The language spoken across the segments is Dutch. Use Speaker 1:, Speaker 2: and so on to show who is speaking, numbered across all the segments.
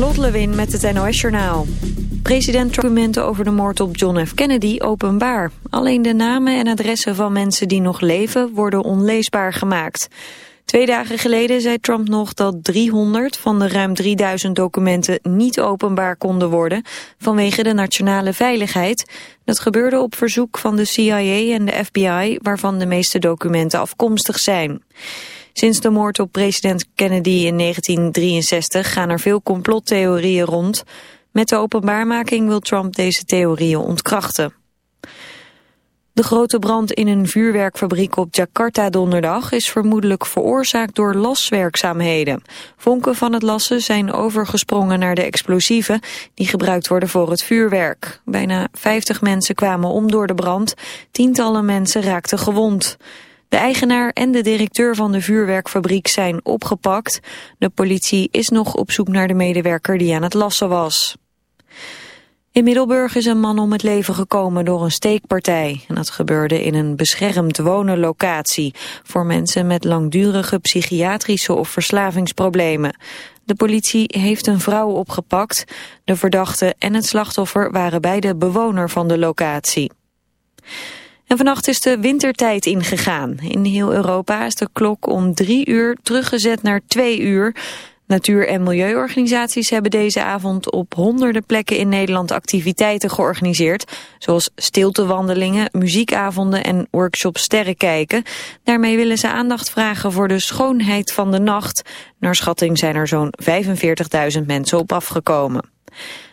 Speaker 1: Lot met het NOS-journaal. President documenten over de moord op John F. Kennedy openbaar. Alleen de namen en adressen van mensen die nog leven worden onleesbaar gemaakt. Twee dagen geleden zei Trump nog dat 300 van de ruim 3000 documenten niet openbaar konden worden vanwege de nationale veiligheid. Dat gebeurde op verzoek van de CIA en de FBI waarvan de meeste documenten afkomstig zijn. Sinds de moord op president Kennedy in 1963 gaan er veel complottheorieën rond. Met de openbaarmaking wil Trump deze theorieën ontkrachten. De grote brand in een vuurwerkfabriek op Jakarta donderdag is vermoedelijk veroorzaakt door laswerkzaamheden. Vonken van het lassen zijn overgesprongen naar de explosieven die gebruikt worden voor het vuurwerk. Bijna 50 mensen kwamen om door de brand, tientallen mensen raakten gewond. De eigenaar en de directeur van de vuurwerkfabriek zijn opgepakt. De politie is nog op zoek naar de medewerker die aan het lassen was. In Middelburg is een man om het leven gekomen door een steekpartij. En dat gebeurde in een beschermd wonenlocatie... voor mensen met langdurige psychiatrische of verslavingsproblemen. De politie heeft een vrouw opgepakt. De verdachte en het slachtoffer waren beide bewoner van de locatie. En vannacht is de wintertijd ingegaan. In heel Europa is de klok om drie uur teruggezet naar twee uur. Natuur- en milieuorganisaties hebben deze avond op honderden plekken in Nederland activiteiten georganiseerd. Zoals stiltewandelingen, muziekavonden en workshops sterrenkijken. Daarmee willen ze aandacht vragen voor de schoonheid van de nacht. Naar schatting zijn er zo'n 45.000 mensen op afgekomen.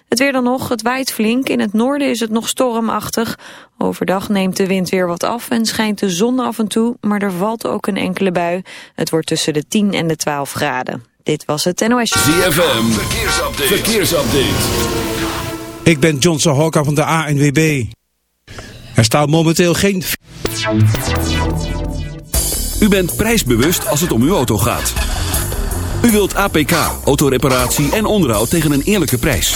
Speaker 1: Het weer dan nog, het waait flink. In het noorden is het nog stormachtig. Overdag neemt de wind weer wat af en schijnt de zon af en toe, maar er valt ook een enkele bui. Het wordt tussen de 10 en de 12 graden. Dit was het NOS.
Speaker 2: ZFM, verkeersupdate. verkeersupdate.
Speaker 3: Ik ben John Sahoka van de ANWB. Er staat momenteel geen...
Speaker 2: U bent prijsbewust als het om uw auto gaat. U wilt APK, autoreparatie en onderhoud tegen een eerlijke prijs.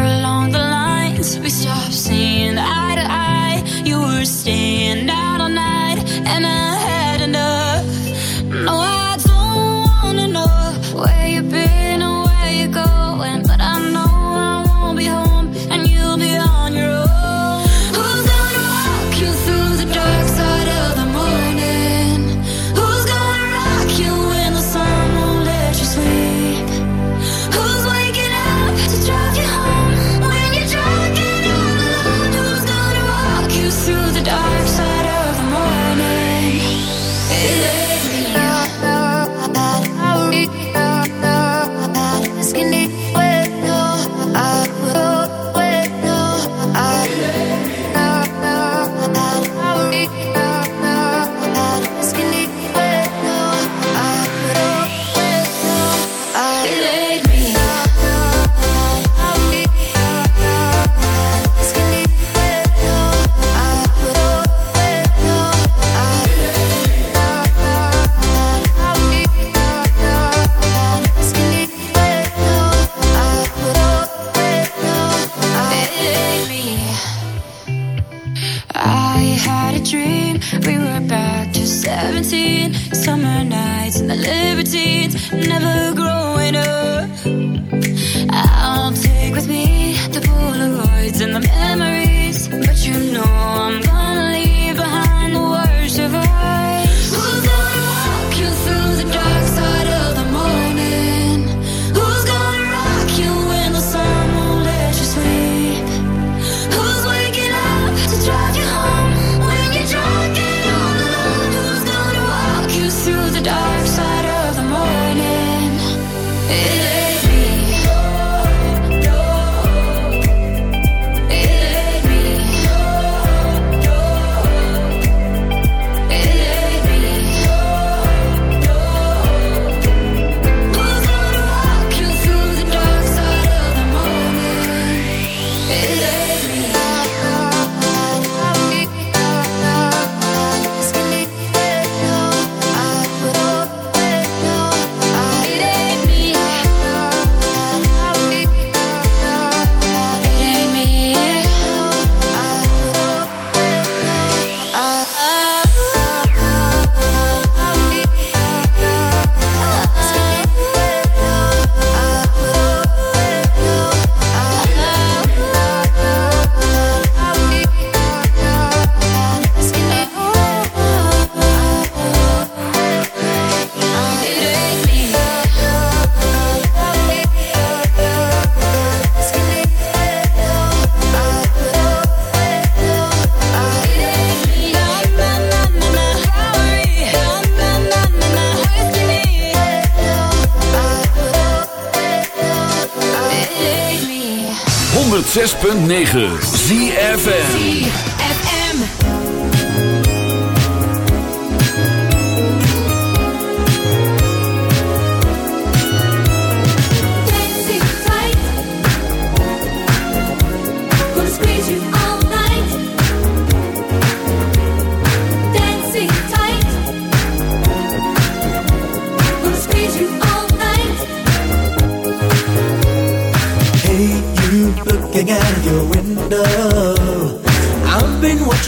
Speaker 4: never
Speaker 2: 106.9
Speaker 5: ZFN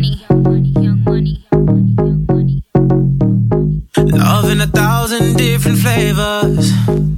Speaker 6: Money.
Speaker 7: Love in a thousand different flavors.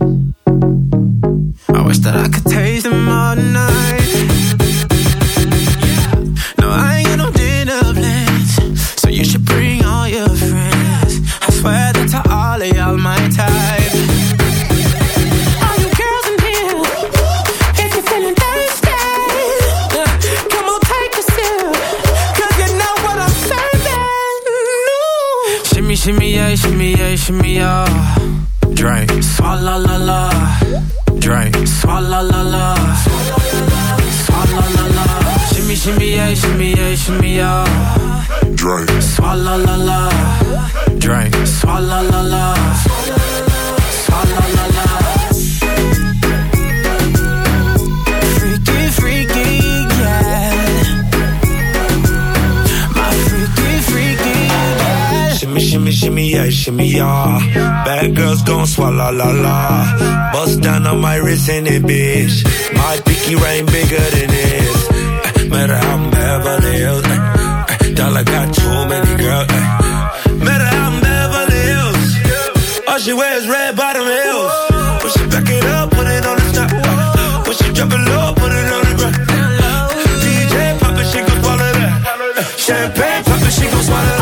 Speaker 8: Bad girls gon' swallow la la. Bust down on my wrist in it, bitch. My pinky ring bigger than this. Eh, Matter how I'm Beverly Hills. eh, Dollar got too many girls. Matter how I'm Beverly Hills. All she wears red bottom heels. When she back it up, put it on the top. When she drop it low, put it on the ground. DJ pop it, she gon' swallow that. Champagne pop it, she gon' swallow that.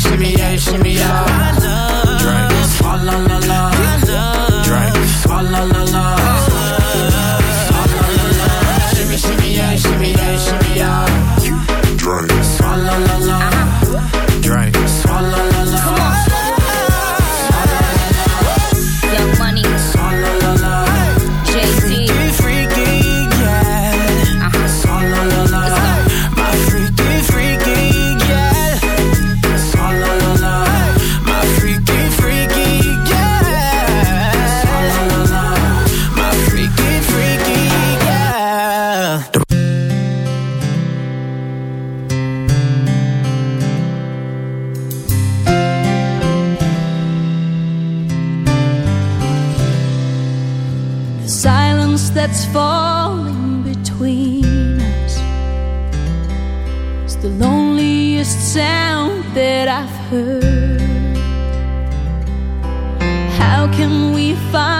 Speaker 7: shimmy yeah, shimmy yeah.
Speaker 8: Drink.
Speaker 9: Loneliest sound that I've heard. How can we find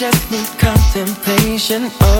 Speaker 7: just need contemplation. Oh.